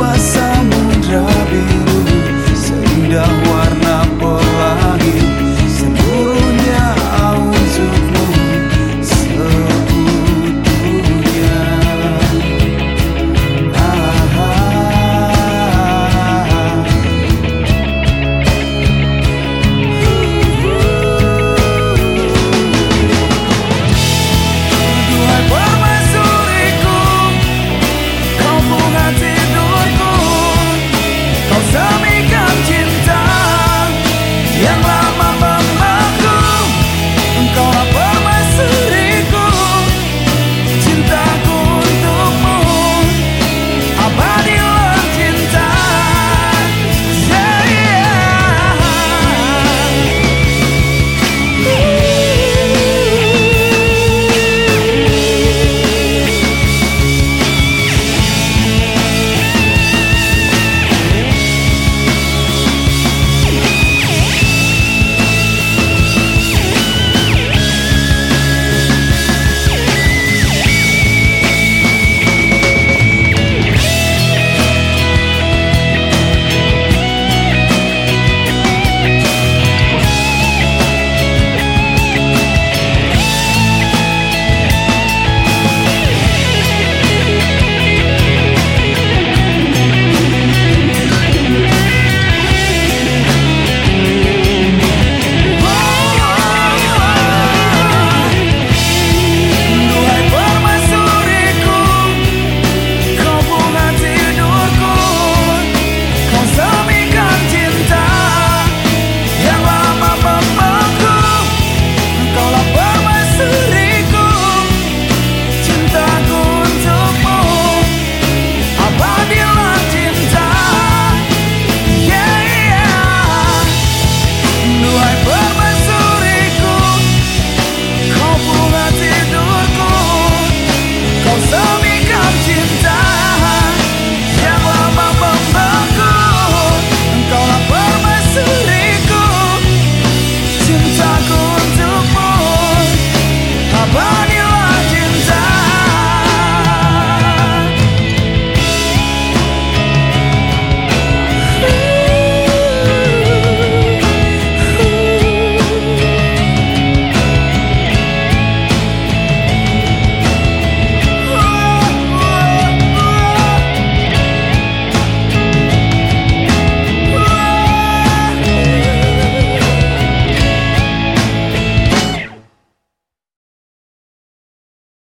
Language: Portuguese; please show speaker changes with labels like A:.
A: situação.